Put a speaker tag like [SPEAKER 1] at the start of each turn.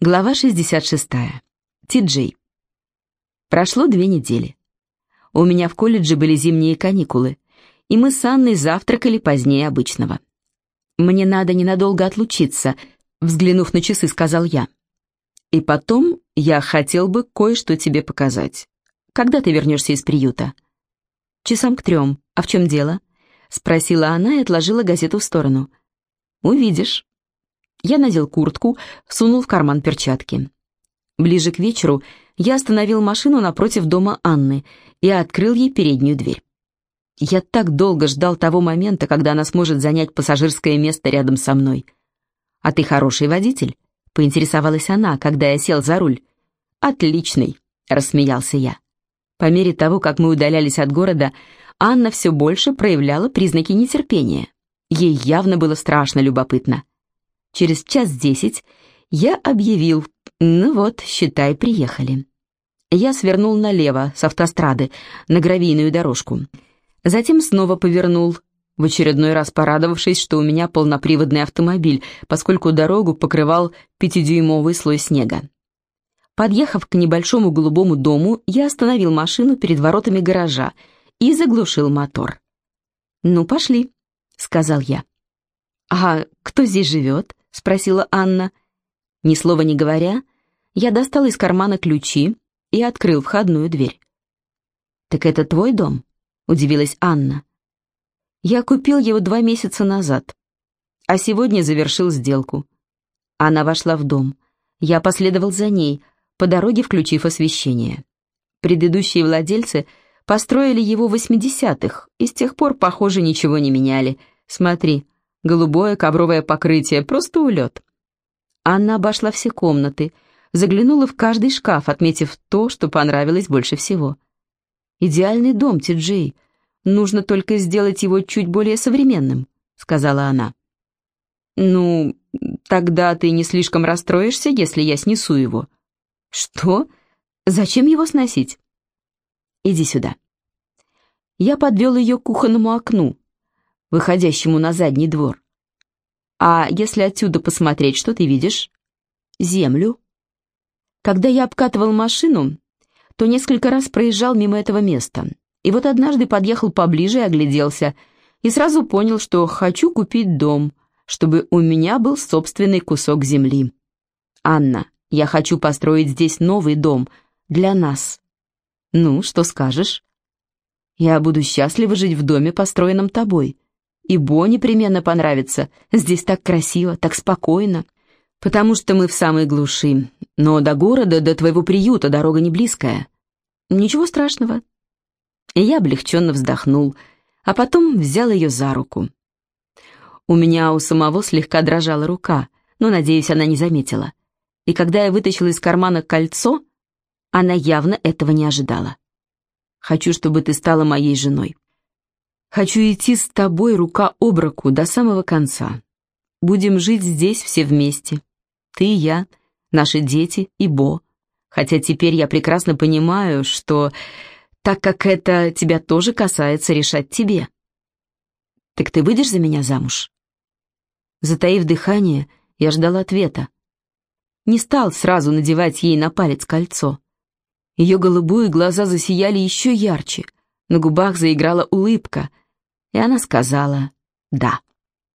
[SPEAKER 1] Глава 66. Ти-Джей. Прошло две недели. У меня в колледже были зимние каникулы, и мы с Анной завтракали позднее обычного. «Мне надо ненадолго отлучиться», — взглянув на часы, сказал я. «И потом я хотел бы кое-что тебе показать. Когда ты вернешься из приюта?» «Часам к трем. А в чем дело?» — спросила она и отложила газету в сторону. «Увидишь». Я надел куртку, сунул в карман перчатки. Ближе к вечеру я остановил машину напротив дома Анны и открыл ей переднюю дверь. Я так долго ждал того момента, когда она сможет занять пассажирское место рядом со мной. «А ты хороший водитель?» — поинтересовалась она, когда я сел за руль. «Отличный», — рассмеялся я. По мере того, как мы удалялись от города, Анна все больше проявляла признаки нетерпения. Ей явно было страшно любопытно. Через час десять я объявил, ну вот, считай, приехали. Я свернул налево с автострады на гравийную дорожку. Затем снова повернул, в очередной раз порадовавшись, что у меня полноприводный автомобиль, поскольку дорогу покрывал пятидюймовый слой снега. Подъехав к небольшому голубому дому, я остановил машину перед воротами гаража и заглушил мотор. «Ну, пошли», — сказал я. «А кто здесь живет?» — спросила Анна. Ни слова не говоря, я достал из кармана ключи и открыл входную дверь. «Так это твой дом?» — удивилась Анна. «Я купил его два месяца назад, а сегодня завершил сделку». Она вошла в дом. Я последовал за ней, по дороге включив освещение. Предыдущие владельцы построили его в 80-х, и с тех пор, похоже, ничего не меняли. Смотри, голубое ковровое покрытие, просто улет. Анна обошла все комнаты, заглянула в каждый шкаф, отметив то, что понравилось больше всего. «Идеальный дом, Ти-Джей. Нужно только сделать его чуть более современным», — сказала она. «Ну, тогда ты не слишком расстроишься, если я снесу его». «Что? Зачем его сносить?» «Иди сюда». Я подвел ее к кухонному окну, выходящему на задний двор. А если отсюда посмотреть, что ты видишь? Землю. Когда я обкатывал машину, то несколько раз проезжал мимо этого места. И вот однажды подъехал поближе и огляделся, и сразу понял, что хочу купить дом, чтобы у меня был собственный кусок земли. «Анна, я хочу построить здесь новый дом для нас». «Ну, что скажешь?» «Я буду счастлива жить в доме, построенном тобой. И Бо непременно понравится. Здесь так красиво, так спокойно. Потому что мы в самой глуши. Но до города, до твоего приюта дорога не близкая. Ничего страшного. И я облегченно вздохнул, а потом взял ее за руку. У меня у самого слегка дрожала рука, но, надеюсь, она не заметила. И когда я вытащил из кармана кольцо, она явно этого не ожидала. «Хочу, чтобы ты стала моей женой», Хочу идти с тобой рука об руку до самого конца. Будем жить здесь все вместе. Ты и я, наши дети и Бо. Хотя теперь я прекрасно понимаю, что, так как это тебя тоже касается, решать тебе. Так ты выйдешь за меня замуж? Затаив дыхание, я ждал ответа. Не стал сразу надевать ей на палец кольцо. Ее голубые глаза засияли еще ярче, на губах заиграла улыбка — и она сказала «да».